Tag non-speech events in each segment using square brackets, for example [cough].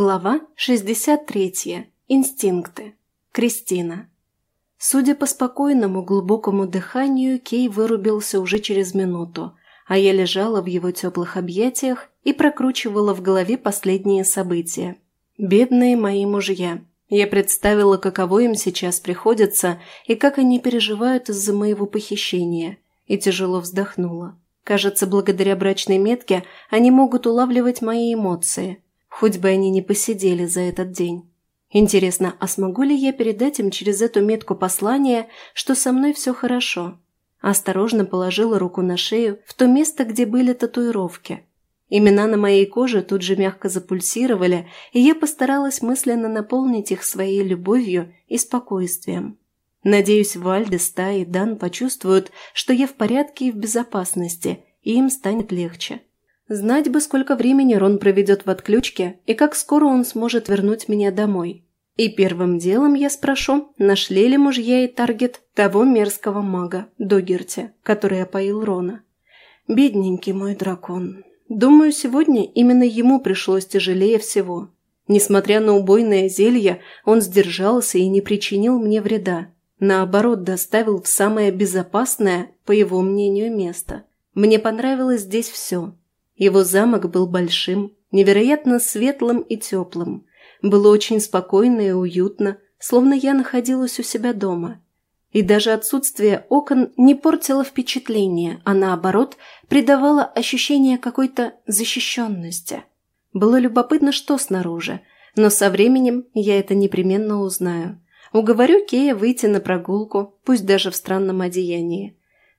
Глава 63. Инстинкты. Кристина. Судя по спокойному, глубокому дыханию, Кей вырубился уже через минуту, а я лежала в его теплых объятиях и прокручивала в голове последние события. Бедные мои мужья. Я представила, каково им сейчас приходится и как они переживают из-за моего похищения, и тяжело вздохнула. Кажется, благодаря брачной метке они могут улавливать мои эмоции – хоть бы они не посидели за этот день. Интересно, а смогу ли я передать им через эту метку послание, что со мной все хорошо? Осторожно положила руку на шею в то место, где были татуировки. Имена на моей коже тут же мягко запульсировали, и я постаралась мысленно наполнить их своей любовью и спокойствием. Надеюсь, Вальдес, Та и Дан почувствуют, что я в порядке и в безопасности, и им станет легче. Знать бы, сколько времени Рон проведет в отключке и как скоро он сможет вернуть меня домой. И первым делом я спрошу, нашли ли мужья и Таргет того мерзкого мага, Догерти, который опоил Рона. Бедненький мой дракон. Думаю, сегодня именно ему пришлось тяжелее всего. Несмотря на убойное зелье, он сдержался и не причинил мне вреда. Наоборот, доставил в самое безопасное, по его мнению, место. Мне понравилось здесь все. Его замок был большим, невероятно светлым и теплым. Было очень спокойно и уютно, словно я находилась у себя дома. И даже отсутствие окон не портило впечатление, а наоборот придавало ощущение какой-то защищенности. Было любопытно, что снаружи, но со временем я это непременно узнаю. Уговорю Кея выйти на прогулку, пусть даже в странном одеянии.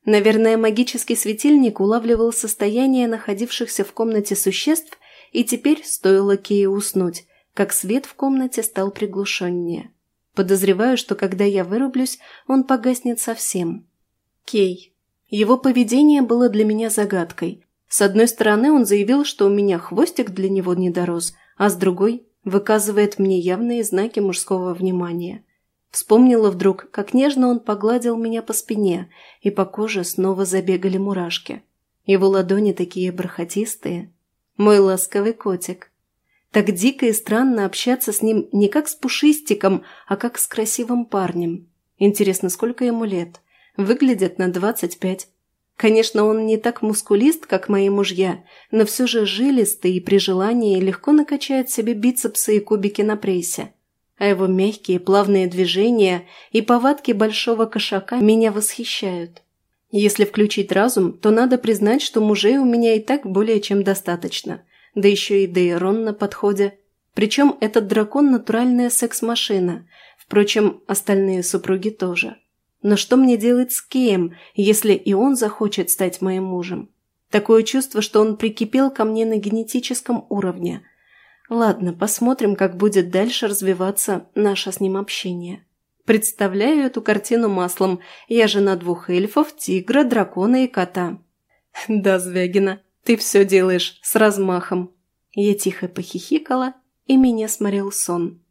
Наверное, магический светильник улавливал состояние находившихся в комнате существ, и теперь стоило Кею уснуть, как свет в комнате стал приглушеннее. Подозреваю, что когда я вырублюсь, он погаснет совсем. Кей. Его поведение было для меня загадкой. С одной стороны, он заявил, что у меня хвостик для него не дорос, а с другой – выказывает мне явные знаки мужского внимания – Вспомнила вдруг, как нежно он погладил меня по спине, и по коже снова забегали мурашки. Его ладони такие бархатистые. Мой ласковый котик. Так дико и странно общаться с ним не как с пушистиком, а как с красивым парнем. Интересно, сколько ему лет? Выглядит на двадцать пять. Конечно, он не так мускулист, как мои мужья, но все же жилистый и при желании легко накачает себе бицепсы и кубики на прессе а его мягкие плавные движения и повадки большого кошака меня восхищают. Если включить разум, то надо признать, что мужей у меня и так более чем достаточно, да еще и Дейрон на подходе. Причем этот дракон – натуральная секс-машина, впрочем, остальные супруги тоже. Но что мне делать с Кеем, если и он захочет стать моим мужем? Такое чувство, что он прикипел ко мне на генетическом уровне – Ладно, посмотрим, как будет дальше развиваться наше с ним общение. Представляю эту картину маслом. Я жена двух эльфов, тигра, дракона и кота. [laughs] Да, Звягина, ты все делаешь с размахом. Я тихо похихикала, и меня сморил сон.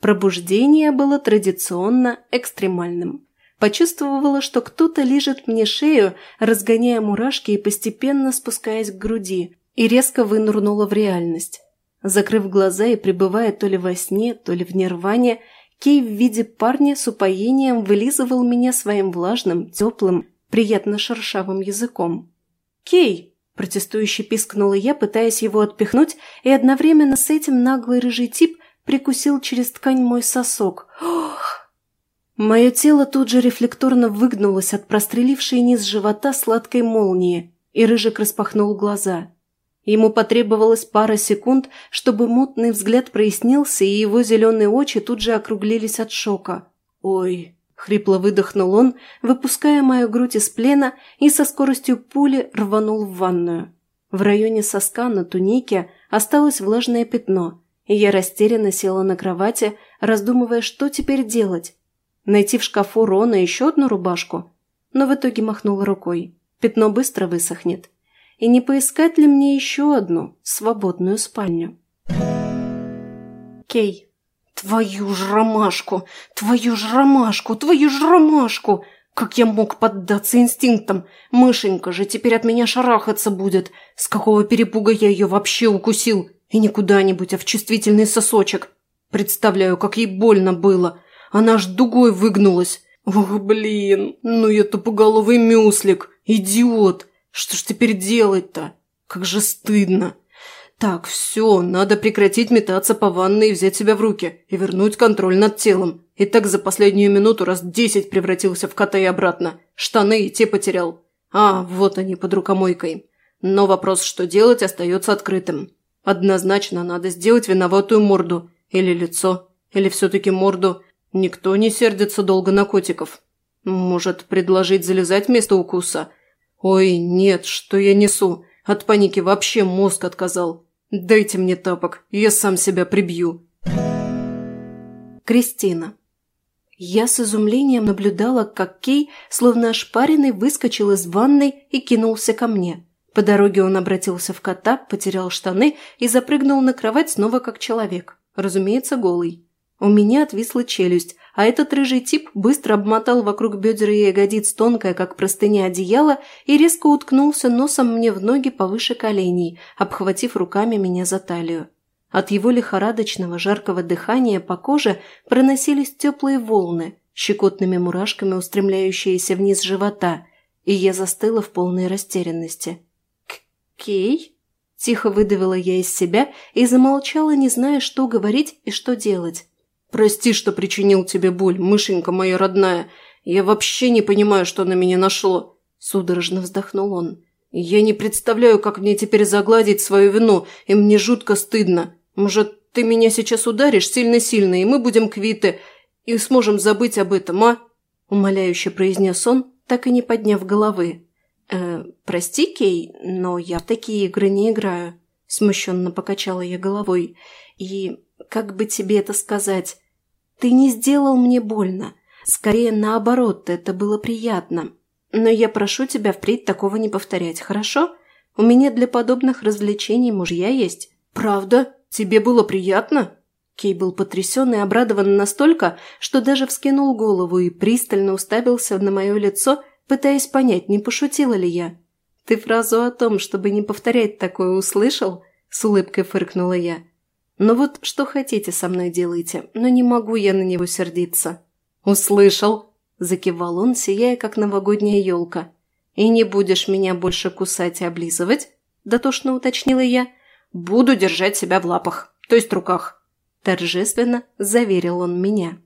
Пробуждение было традиционно экстремальным. Почувствовала, что кто-то лижет мне шею, разгоняя мурашки и постепенно спускаясь к груди, и резко вынурнула в реальность. Закрыв глаза и пребывая то ли во сне, то ли в нирване, Кей в виде парня с упоением вылизывал меня своим влажным, теплым, приятно шершавым языком. «Кей!» – протестующе пискнула я, пытаясь его отпихнуть, и одновременно с этим наглый рыжий тип прикусил через ткань мой сосок. «Ох!» Мое тело тут же рефлекторно выгнулось от прострелившей низ живота сладкой молнии, и Рыжик распахнул глаза – Ему потребовалось пара секунд, чтобы мутный взгляд прояснился, и его зеленые очи тут же округлились от шока. «Ой!» – хрипло выдохнул он, выпуская мою грудь из плена и со скоростью пули рванул в ванную. В районе соска на тунике осталось влажное пятно, и я растерянно села на кровати, раздумывая, что теперь делать. Найти в шкафу Рона еще одну рубашку? Но в итоге махнула рукой. Пятно быстро высохнет и не поискать ли мне еще одну свободную спальню. Кей. «Твою ж ромашку! Твою ж ромашку! Твою ж ромашку! Как я мог поддаться инстинктам? Мышенька же теперь от меня шарахаться будет! С какого перепуга я ее вообще укусил? И не куда-нибудь, а в чувствительный сосочек. Представляю, как ей больно было. Она аж дугой выгнулась. Ох, блин, ну я тупоголовый мюслик. Идиот. Что ж теперь делать-то? Как же стыдно. Так, все, надо прекратить метаться по ванной и взять себя в руки. И вернуть контроль над телом. И так за последнюю минуту раз десять превратился в кота и обратно. Штаны и те потерял. А, вот они под рукомойкой. Но вопрос, что делать, остается открытым. Однозначно надо сделать виноватую морду. Или лицо. Или все-таки морду. Никто не сердится долго на котиков. Может, предложить залезать вместо укуса? Ой, нет, что я несу. От паники вообще мозг отказал. Дайте мне тапок, я сам себя прибью. Кристина. Я с изумлением наблюдала, как Кей, словно ошпаренный, выскочил из ванной и кинулся ко мне. По дороге он обратился в кота, потерял штаны и запрыгнул на кровать снова как человек. Разумеется, голый. У меня отвисла челюсть, а этот рыжий тип быстро обмотал вокруг бедер и ягодиц тонкое, как простыня одеяло, и резко уткнулся носом мне в ноги повыше коленей, обхватив руками меня за талию. От его лихорадочного жаркого дыхания по коже проносились теплые волны, щекотными мурашками устремляющиеся вниз живота, и я застыла в полной растерянности. «Кей?» – тихо выдавила я из себя и замолчала, не зная, что говорить и что делать. «Прости, что причинил тебе боль, мышенька моя родная. Я вообще не понимаю, что на меня нашло», – судорожно вздохнул он. «Я не представляю, как мне теперь загладить свою вину, и мне жутко стыдно. Может, ты меня сейчас ударишь сильно-сильно, и мы будем квиты, и сможем забыть об этом, а?» Умоляюще произнес он, так и не подняв головы. «Э, прости, Кей, но я в такие игры не играю», – смущенно покачала я головой. «И как бы тебе это сказать? Ты не сделал мне больно. Скорее, наоборот, это было приятно. Но я прошу тебя впредь такого не повторять, хорошо? У меня для подобных развлечений мужья есть». «Правда?» «Тебе было приятно?» Кей был потрясен и обрадован настолько, что даже вскинул голову и пристально уставился на мое лицо, пытаясь понять, не пошутила ли я. «Ты фразу о том, чтобы не повторять такое, услышал?» – с улыбкой фыркнула я. «Ну вот, что хотите со мной делайте, но не могу я на него сердиться». «Услышал!» – закивал он, сияя, как новогодняя елка. «И не будешь меня больше кусать и облизывать?» – дотошно уточнила я – Буду держать себя в лапах, то есть руках. Торжественно заверил он меня.